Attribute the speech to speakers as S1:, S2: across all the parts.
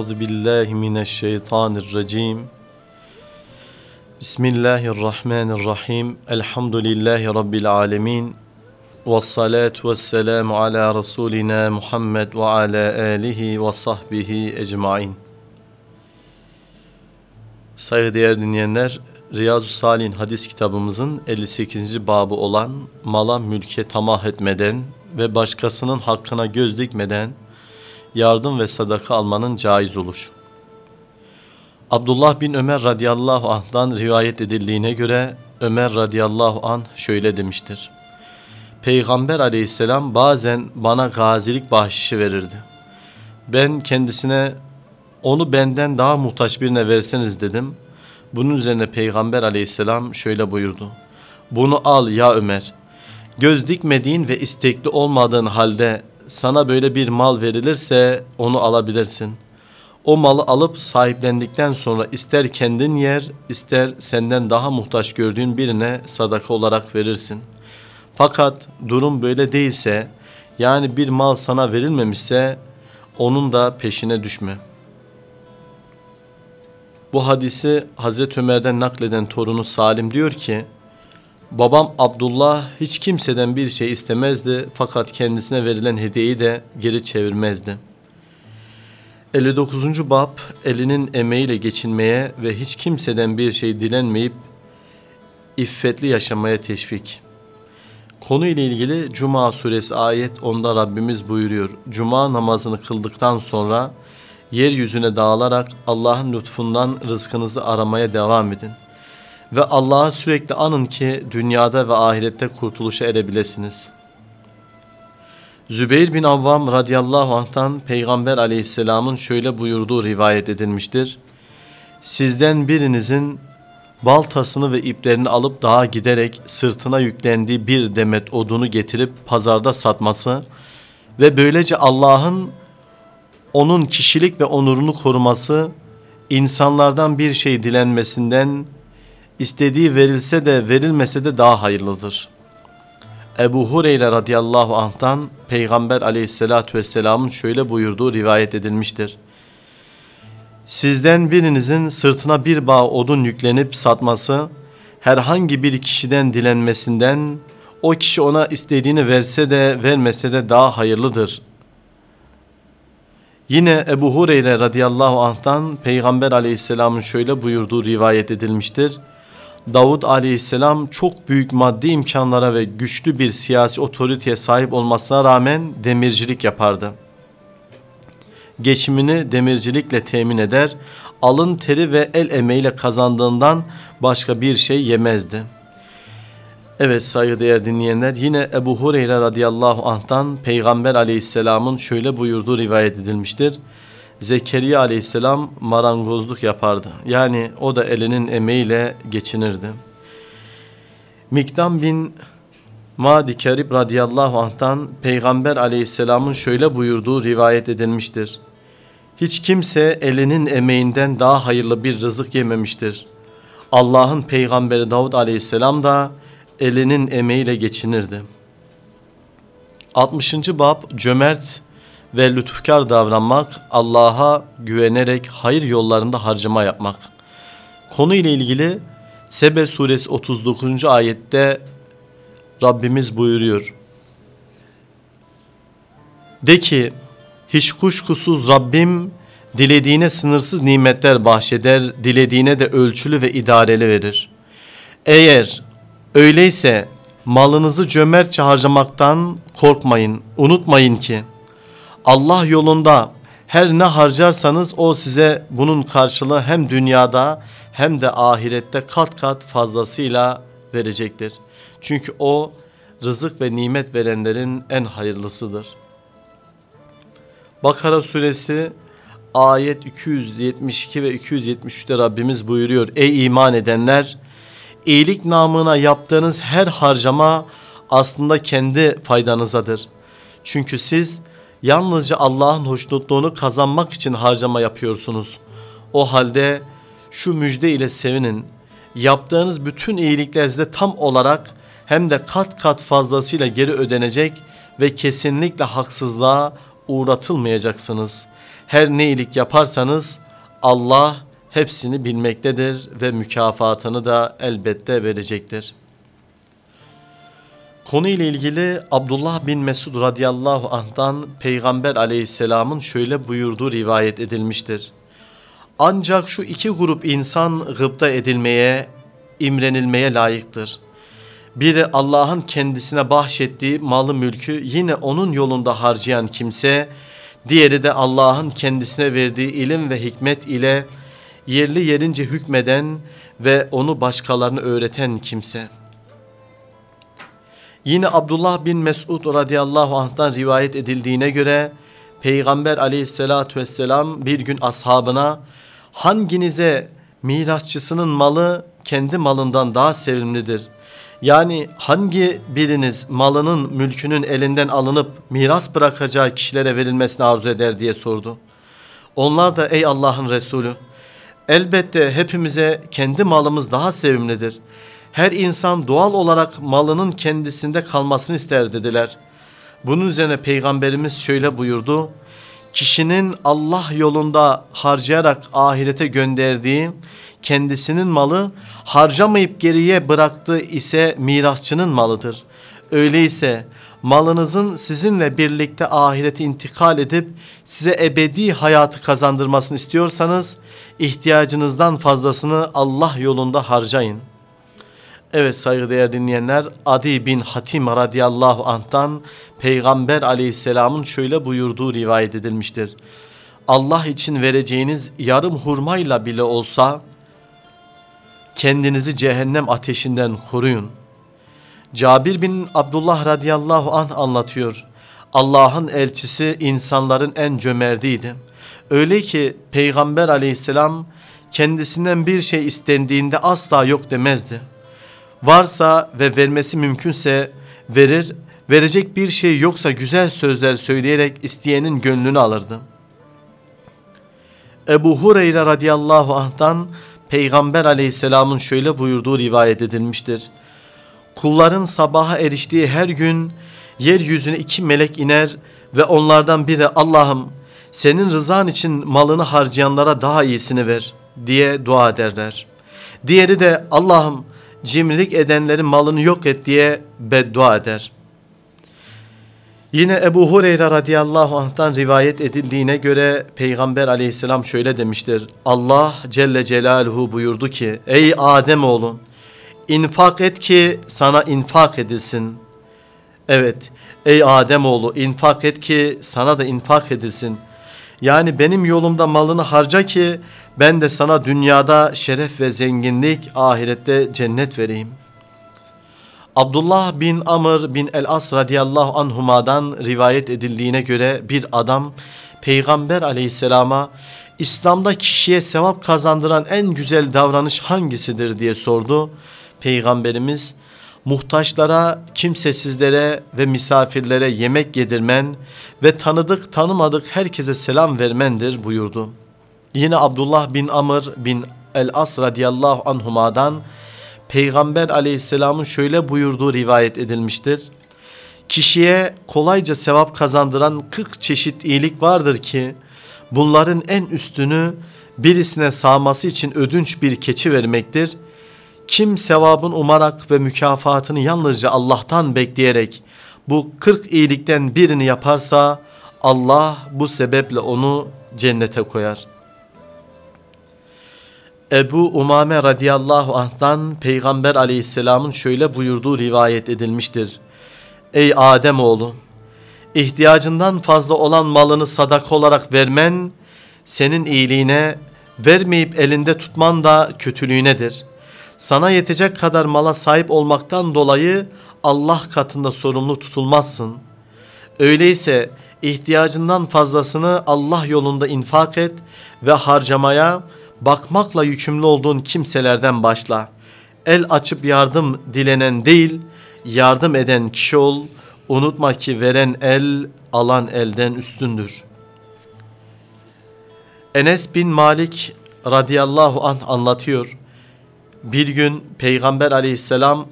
S1: Euzu billahi mineşşeytanirracim. Bismillahirrahmanirrahim. Elhamdülillahi rabbil alamin. Ves salatu vesselamu ala rasulina Muhammed ve ala alihi ve sahbihi ecmaîn. Saygıdeğer dinleyenler, Riyazu Salih'in hadis kitabımızın 58. babı olan mala mülke tamah etmeden ve başkasının hakkına göz dikmeden yardım ve sadaka almanın caiz oluşu. Abdullah bin Ömer radıyallahu anh'dan rivayet edildiğine göre Ömer radıyallahu anh şöyle demiştir. Peygamber aleyhisselam bazen bana gazilik bahşişi verirdi. Ben kendisine onu benden daha muhtaç birine verseniz dedim. Bunun üzerine Peygamber aleyhisselam şöyle buyurdu. Bunu al ya Ömer. Göz dikmediğin ve istekli olmadığın halde sana böyle bir mal verilirse onu alabilirsin. O malı alıp sahiplendikten sonra ister kendin yer, ister senden daha muhtaç gördüğün birine sadaka olarak verirsin. Fakat durum böyle değilse, yani bir mal sana verilmemişse onun da peşine düşme. Bu hadisi Hazreti Ömer'den nakleden torunu Salim diyor ki, Babam Abdullah hiç kimseden bir şey istemezdi fakat kendisine verilen hediyeyi de geri çevirmezdi. 59. Bab elinin emeğiyle geçinmeye ve hiç kimseden bir şey dilenmeyip iffetli yaşamaya teşvik. Konu ile ilgili Cuma suresi ayet onda Rabbimiz buyuruyor. Cuma namazını kıldıktan sonra yeryüzüne dağılarak Allah'ın lütfundan rızkınızı aramaya devam edin.'' Ve Allah'a sürekli anın ki dünyada ve ahirette kurtuluşa erebilesiniz. Zübeyir bin Avvam radıyallahu anh'tan Peygamber aleyhisselamın şöyle buyurduğu rivayet edilmiştir. Sizden birinizin baltasını ve iplerini alıp dağa giderek sırtına yüklendiği bir demet odunu getirip pazarda satması ve böylece Allah'ın onun kişilik ve onurunu koruması, insanlardan bir şey dilenmesinden istediği verilse de verilmese de daha hayırlıdır. Ebu Hureyre radıyallahu anh'tan Peygamber aleyhissalatü vesselamın şöyle buyurduğu rivayet edilmiştir. Sizden birinizin sırtına bir bağ odun yüklenip satması, herhangi bir kişiden dilenmesinden, o kişi ona istediğini verse de vermese de daha hayırlıdır. Yine Ebu Hureyre radıyallahu anh'tan Peygamber aleyhisselamın şöyle buyurduğu rivayet edilmiştir. Davud aleyhisselam çok büyük maddi imkanlara ve güçlü bir siyasi otoriteye sahip olmasına rağmen demircilik yapardı. Geçimini demircilikle temin eder, alın teri ve el emeğiyle kazandığından başka bir şey yemezdi. Evet saygıdeğer dinleyenler yine Ebu Hureyre radıyallahu anh'tan Peygamber aleyhisselamın şöyle buyurduğu rivayet edilmiştir. Zekeriya aleyhisselam marangozluk yapardı. Yani o da elinin emeğiyle geçinirdi. Miktam bin Madi Kerib radıyallahu anh'tan Peygamber aleyhisselamın şöyle buyurduğu rivayet edilmiştir. Hiç kimse elinin emeğinden daha hayırlı bir rızık yememiştir. Allah'ın peygamberi Davud aleyhisselam da elinin emeğiyle geçinirdi. 60. Bab Cömert ve lütufkar davranmak, Allah'a güvenerek hayır yollarında harcama yapmak. Konu ile ilgili Sebe suresi 39. ayette Rabbimiz buyuruyor. De ki hiç kuşkusuz Rabbim dilediğine sınırsız nimetler bahşeder, dilediğine de ölçülü ve idareli verir. Eğer öyleyse malınızı cömertçe harcamaktan korkmayın, unutmayın ki Allah yolunda her ne harcarsanız o size bunun karşılığı hem dünyada hem de ahirette kat kat fazlasıyla verecektir. Çünkü o rızık ve nimet verenlerin en hayırlısıdır. Bakara suresi ayet 272 ve 273'te Rabbimiz buyuruyor. Ey iman edenler! iyilik namına yaptığınız her harcama aslında kendi faydanızadır. Çünkü siz yalnızca Allah'ın hoşnutluğunu kazanmak için harcama yapıyorsunuz. O halde şu müjde ile sevinin. Yaptığınız bütün iyilikler size tam olarak hem de kat kat fazlasıyla geri ödenecek ve kesinlikle haksızlığa uğratılmayacaksınız. her ne iyilik yaparsanız Allah hepsini bilmektedir ve mükafatını da elbette verecektir. Konu ile ilgili Abdullah bin Mesud radıyallahu anh'tan Peygamber aleyhisselamın şöyle buyurduğu rivayet edilmiştir. Ancak şu iki grup insan gıpta edilmeye, imrenilmeye layıktır. Biri Allah'ın kendisine bahşettiği malı mülkü yine onun yolunda harcayan kimse, diğeri de Allah'ın kendisine verdiği ilim ve hikmet ile yerli yerince hükmeden ve onu başkalarına öğreten kimse.'' Yine Abdullah bin Mesud radıyallahu anh'tan rivayet edildiğine göre Peygamber aleyhissalatü vesselam bir gün ashabına hanginize mirasçısının malı kendi malından daha sevimlidir? Yani hangi biriniz malının mülkünün elinden alınıp miras bırakacağı kişilere verilmesini arzu eder diye sordu. Onlar da ey Allah'ın Resulü elbette hepimize kendi malımız daha sevimlidir. Her insan doğal olarak malının kendisinde kalmasını ister dediler. Bunun üzerine peygamberimiz şöyle buyurdu. Kişinin Allah yolunda harcayarak ahirete gönderdiği kendisinin malı harcamayıp geriye bıraktığı ise mirasçının malıdır. Öyleyse malınızın sizinle birlikte ahirete intikal edip size ebedi hayatı kazandırmasını istiyorsanız ihtiyacınızdan fazlasını Allah yolunda harcayın.'' Evet saygıdeğer dinleyenler Adi bin Hatim radıyallahu anh'tan Peygamber aleyhisselamın şöyle buyurduğu rivayet edilmiştir. Allah için vereceğiniz yarım hurmayla bile olsa kendinizi cehennem ateşinden koruyun. Cabir bin Abdullah radıyallahu anh anlatıyor. Allah'ın elçisi insanların en cömertiydi. Öyle ki Peygamber aleyhisselam kendisinden bir şey istendiğinde asla yok demezdi varsa ve vermesi mümkünse verir, verecek bir şey yoksa güzel sözler söyleyerek isteyenin gönlünü alırdı. Ebu Hureyre radıyallahu anh'tan Peygamber aleyhisselamın şöyle buyurduğu rivayet edilmiştir. Kulların sabaha eriştiği her gün yeryüzüne iki melek iner ve onlardan biri Allah'ım senin rızan için malını harcayanlara daha iyisini ver diye dua ederler. Diğeri de Allah'ım cimrilik edenlerin malını yok et diye beddua eder. Yine Ebu Hureyre radıyallahu anh'tan rivayet edildiğine göre Peygamber aleyhisselam şöyle demiştir. Allah Celle Celaluhu buyurdu ki ey Adem oğlum infak et ki sana infak edilsin. Evet ey Adem oğlu infak et ki sana da infak edilsin. Yani benim yolumda malını harca ki ben de sana dünyada şeref ve zenginlik, ahirette cennet vereyim. Abdullah bin Amr bin el-As radıyallahu anhuma'dan rivayet edildiğine göre bir adam Peygamber aleyhisselama İslam'da kişiye sevap kazandıran en güzel davranış hangisidir diye sordu. Peygamberimiz muhtaçlara, kimsesizlere ve misafirlere yemek yedirmen ve tanıdık tanımadık herkese selam vermendir buyurdu. Yine Abdullah bin Amr bin el-As radiyallahu anhumadan Peygamber aleyhisselamın şöyle buyurduğu rivayet edilmiştir. Kişiye kolayca sevap kazandıran 40 çeşit iyilik vardır ki bunların en üstünü birisine sağması için ödünç bir keçi vermektir. Kim sevabın umarak ve mükafatını yalnızca Allah'tan bekleyerek bu 40 iyilikten birini yaparsa Allah bu sebeple onu cennete koyar.'' Ebu Umame radıyallahu anh'tan Peygamber aleyhisselamın şöyle buyurduğu rivayet edilmiştir. Ey Adem oğlu, ihtiyacından fazla olan malını sadaka olarak vermen senin iyiliğine, vermeyip elinde tutman da kötülüğünedir. Sana yetecek kadar mala sahip olmaktan dolayı Allah katında sorumlu tutulmazsın. Öyleyse ihtiyacından fazlasını Allah yolunda infak et ve harcamaya, bakmakla yükümlü olduğun kimselerden başla. El açıp yardım dilenen değil, yardım eden kişi ol. Unutma ki veren el, alan elden üstündür. Enes bin Malik radıyallahu anh anlatıyor. Bir gün Peygamber aleyhisselam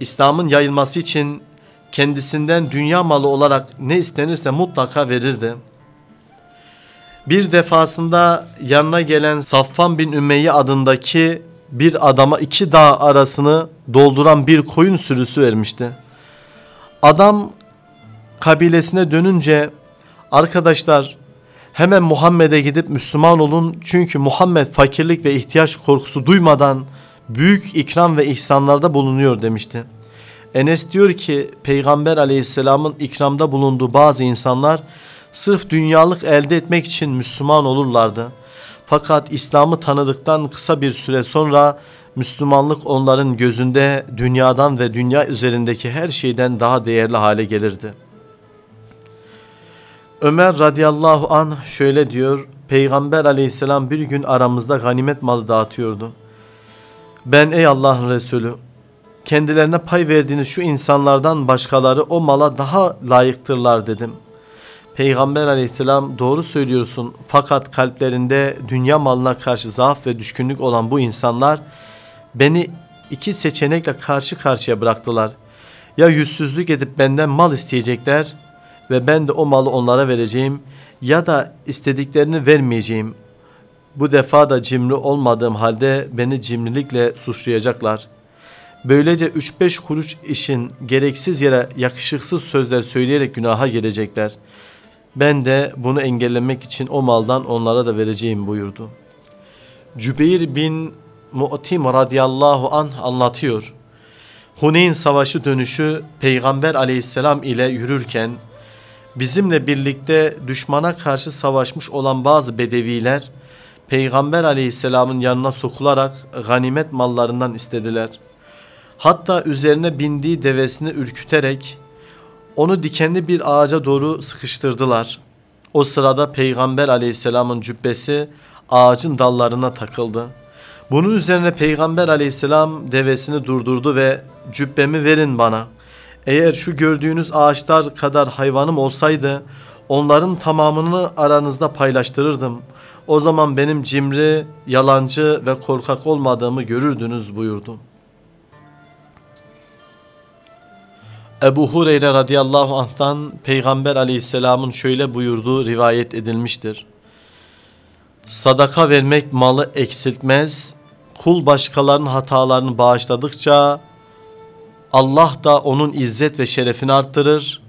S1: İslam'ın yayılması için kendisinden dünya malı olarak ne istenirse mutlaka verirdi. Bir defasında yanına gelen Safvan bin Ümeyye adındaki bir adama iki dağ arasını dolduran bir koyun sürüsü vermişti. Adam kabilesine dönünce arkadaşlar hemen Muhammed'e gidip Müslüman olun çünkü Muhammed fakirlik ve ihtiyaç korkusu duymadan büyük ikram ve ihsanlarda bulunuyor demişti. Enes diyor ki Peygamber aleyhisselamın ikramda bulunduğu bazı insanlar sırf dünyalık elde etmek için Müslüman olurlardı. Fakat İslam'ı tanıdıktan kısa bir süre sonra Müslümanlık onların gözünde dünyadan ve dünya üzerindeki her şeyden daha değerli hale gelirdi. Ömer radıyallahu an şöyle diyor. Peygamber aleyhisselam bir gün aramızda ganimet malı dağıtıyordu. Ben ey Allah'ın Resulü kendilerine pay verdiğiniz şu insanlardan başkaları o mala daha layıktırlar dedim. Peygamber aleyhisselam doğru söylüyorsun fakat kalplerinde dünya malına karşı zaaf ve düşkünlük olan bu insanlar beni iki seçenekle karşı karşıya bıraktılar. Ya yüzsüzlük edip benden mal isteyecekler ve ben de o malı onlara vereceğim ya da istediklerini vermeyeceğim. Bu defa da cimri olmadığım halde beni cimrilikle suçlayacaklar. Böylece 3-5 kuruş işin gereksiz yere yakışıksız sözler söyleyerek günaha gelecekler. Ben de bunu engellemek için o maldan onlara da vereceğim buyurdu. Cübeyr bin Mu'tim radıyallahu an anlatıyor. Huneyn savaşı dönüşü Peygamber aleyhisselam ile yürürken bizimle birlikte düşmana karşı savaşmış olan bazı bedeviler Peygamber aleyhisselamın yanına sokularak ganimet mallarından istediler. Hatta üzerine bindiği devesini ürküterek onu dikenli bir ağaca doğru sıkıştırdılar. O sırada Peygamber aleyhisselamın cübbesi ağacın dallarına takıldı. Bunun üzerine Peygamber aleyhisselam devesini durdurdu ve cübbemi verin bana. Eğer şu gördüğünüz ağaçlar kadar hayvanım olsaydı onların tamamını aranızda paylaştırırdım. O zaman benim cimri, yalancı ve korkak olmadığımı görürdünüz buyurdu. Ebu Hureyre radıyallahu anh'tan Peygamber aleyhisselamın şöyle buyurduğu rivayet edilmiştir. Sadaka vermek malı eksiltmez, kul başkalarının hatalarını bağışladıkça Allah da onun izzet ve şerefini arttırır.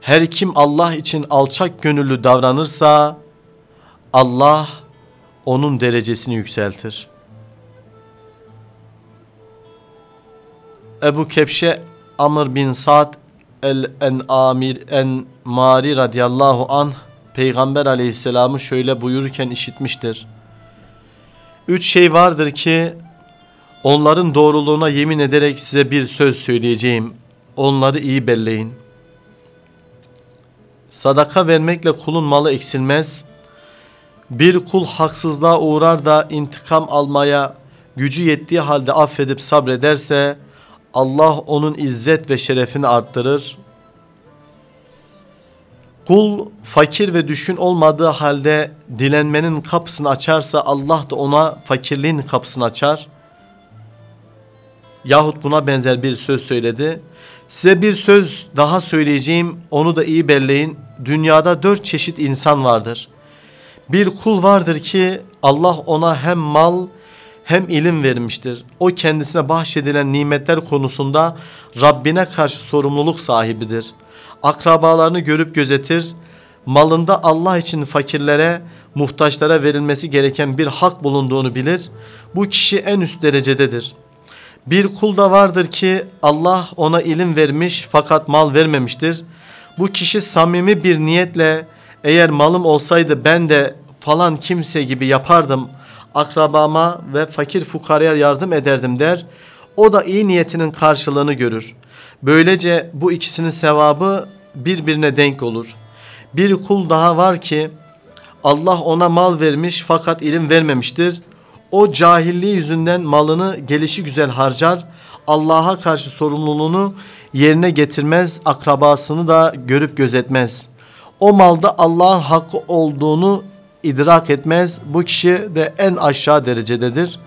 S1: Her kim Allah için alçak gönüllü davranırsa Allah onun derecesini yükseltir. Ebu Kepşe Amr bin Sa'd el-Amir en Mari radıyallahu anh Peygamber aleyhisselamı şöyle buyururken işitmiştir. Üç şey vardır ki onların doğruluğuna yemin ederek size bir söz söyleyeceğim. Onları iyi belleyin. Sadaka vermekle kulun malı eksilmez. Bir kul haksızlığa uğrar da intikam almaya gücü yettiği halde affedip sabrederse Allah onun izzet ve şerefini arttırır. Kul fakir ve düşkün olmadığı halde dilenmenin kapısını açarsa Allah da ona fakirliğin kapısını açar. Yahut buna benzer bir söz söyledi. Size bir söz daha söyleyeceğim onu da iyi belleyin. Dünyada dört çeşit insan vardır. Bir kul vardır ki Allah ona hem mal hem ilim vermiştir. O kendisine bahşedilen nimetler konusunda Rabbine karşı sorumluluk sahibidir. Akrabalarını görüp gözetir. Malında Allah için fakirlere, muhtaçlara verilmesi gereken bir hak bulunduğunu bilir. Bu kişi en üst derecededir. Bir kul da vardır ki Allah ona ilim vermiş fakat mal vermemiştir. Bu kişi samimi bir niyetle eğer malım olsaydı ben de falan kimse gibi yapardım.'' Akrabama ve fakir fukaraya yardım ederdim der. O da iyi niyetinin karşılığını görür. Böylece bu ikisinin sevabı birbirine denk olur. Bir kul daha var ki Allah ona mal vermiş fakat ilim vermemiştir. O cahilliği yüzünden malını gelişi güzel harcar. Allah'a karşı sorumluluğunu yerine getirmez, akrabasını da görüp gözetmez. O malda Allah'ın hakkı olduğunu idrak etmez. Bu kişi de en aşağı derecededir.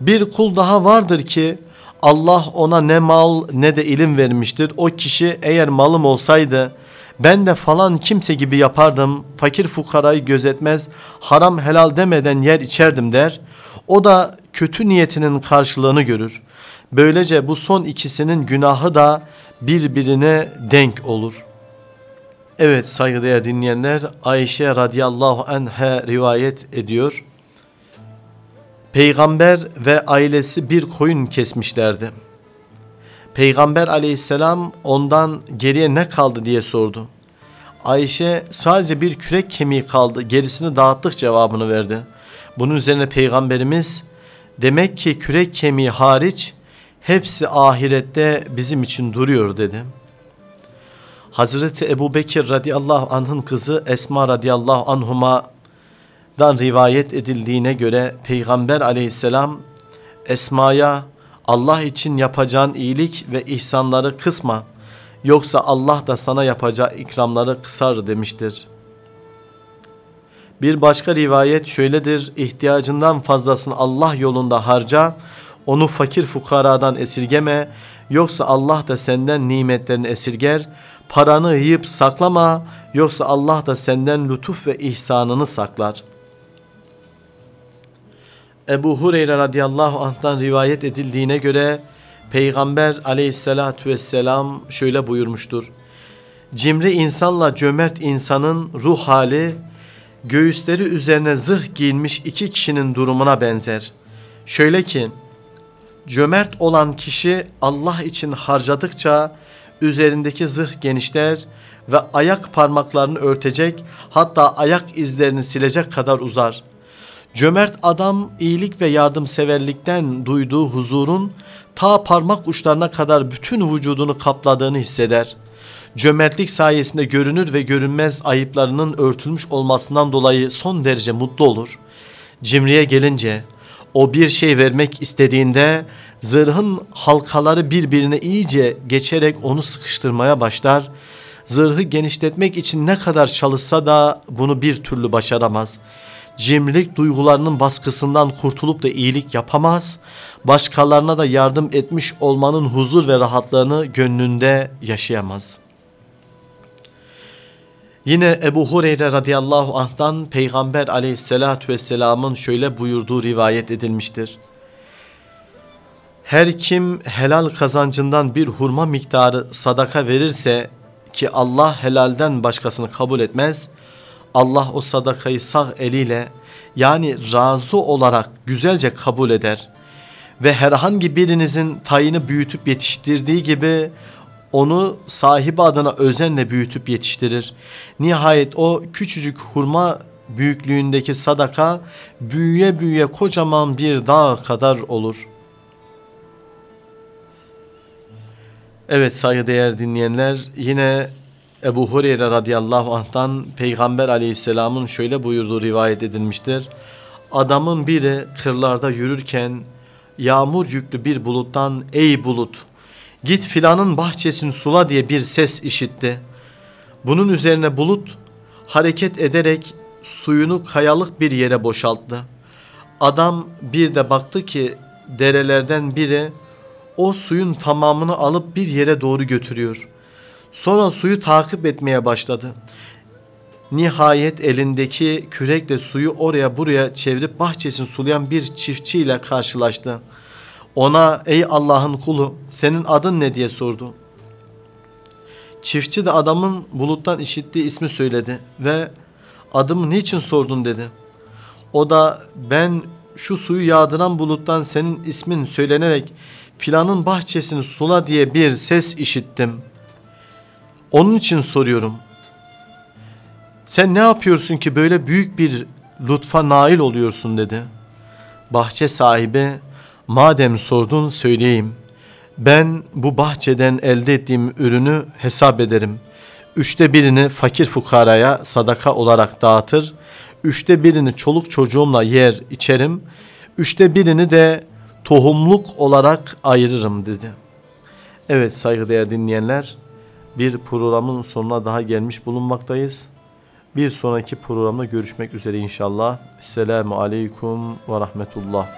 S1: Bir kul daha vardır ki Allah ona ne mal ne de ilim vermiştir. O kişi eğer malım olsaydı Ben de falan kimse gibi yapardım. Fakir fukarayı gözetmez, haram helal demeden yer içerdim der. O da kötü niyetinin karşılığını görür. Böylece bu son ikisinin günahı da birbirine denk olur. Evet saygıdeğer dinleyenler Ayşe radıyallahu anha rivayet ediyor. Peygamber ve ailesi bir koyun kesmişlerdi. Peygamber aleyhisselam ondan geriye ne kaldı diye sordu. Ayşe sadece bir kürek kemiği kaldı gerisini dağıttık cevabını verdi. Bunun üzerine peygamberimiz demek ki kürek kemiği hariç hepsi ahirette bizim için duruyor dedi. Hazreti Ebu Bekir radıyallahu anh'ın kızı Esma radıyallahu anhuma'dan rivayet edildiğine göre Peygamber aleyhisselam Esma'ya Allah için yapacağın iyilik ve ihsanları kısma yoksa Allah da sana yapacağı ikramları kısar demiştir. Bir başka rivayet şöyledir. ihtiyacından fazlasını Allah yolunda harca, onu fakir fukaradan esirgeme, yoksa Allah da senden nimetlerini esirger, paranı yiyip saklama, yoksa Allah da senden lütuf ve ihsanını saklar. Ebu Hureyre radıyallahu anh'tan rivayet edildiğine göre Peygamber aleyhissalatü vesselam şöyle buyurmuştur. Cimri insanla cömert insanın ruh hali göğüsleri üzerine zırh giyinmiş iki kişinin durumuna benzer. Şöyle ki cömert olan kişi Allah için harcadıkça üzerindeki zırh genişler ve ayak parmaklarını örtecek hatta ayak izlerini silecek kadar uzar. Cömert adam iyilik ve yardımseverlikten duyduğu huzurun ta parmak uçlarına kadar bütün vücudunu kapladığını hisseder. Cömertlik sayesinde görünür ve görünmez ayıplarının örtülmüş olmasından dolayı son derece mutlu olur. Cimriye gelince o bir şey vermek istediğinde zırhın halkaları birbirine iyice geçerek onu sıkıştırmaya başlar. Zırhı genişletmek için ne kadar çalışsa da bunu bir türlü başaramaz. Cimrilik duygularının baskısından kurtulup da iyilik yapamaz. Başkalarına da yardım etmiş olmanın huzur ve rahatlığını gönlünde yaşayamaz.'' Yine Ebu Hureyre radıyallahu anh'tan Peygamber aleyhissalatü vesselamın şöyle buyurduğu rivayet edilmiştir. Her kim helal kazancından bir hurma miktarı sadaka verirse ki Allah helalden başkasını kabul etmez, Allah o sadakayı sağ eliyle yani razı olarak güzelce kabul eder ve herhangi birinizin tayını büyütüp yetiştirdiği gibi onu sahibi adına özenle büyütüp yetiştirir. Nihayet o küçücük hurma büyüklüğündeki sadaka büyüye büyüye kocaman bir dağ kadar olur. Evet saygıdeğer dinleyenler yine Ebu Hureyre radıyallahu anh'tan Peygamber aleyhisselamın şöyle buyurduğu rivayet edilmiştir. Adamın biri kırlarda yürürken yağmur yüklü bir buluttan ey bulut git filanın bahçesini sula diye bir ses işitti. Bunun üzerine bulut hareket ederek suyunu kayalık bir yere boşalttı. Adam bir de baktı ki derelerden biri o suyun tamamını alıp bir yere doğru götürüyor. Sonra suyu takip etmeye başladı. Nihayet elindeki kürekle suyu oraya buraya çevirip bahçesini sulayan bir çiftçiyle karşılaştı. Ona ey Allah'ın kulu senin adın ne diye sordu. Çiftçi de adamın buluttan işittiği ismi söyledi ve adımı niçin sordun dedi. O da ben şu suyu yağdıran buluttan senin ismin söylenerek filanın bahçesini sula diye bir ses işittim. Onun için soruyorum. Sen ne yapıyorsun ki böyle büyük bir lütfa nail oluyorsun dedi. Bahçe sahibi Madem sordun söyleyeyim. Ben bu bahçeden elde ettiğim ürünü hesap ederim. Üçte birini fakir fukaraya sadaka olarak dağıtır. Üçte birini çoluk çocuğumla yer içerim. Üçte birini de tohumluk olarak ayırırım dedi. Evet saygıdeğer dinleyenler bir programın sonuna daha gelmiş bulunmaktayız. Bir sonraki programda görüşmek üzere inşallah. Selamun Aleyküm ve Rahmetullah.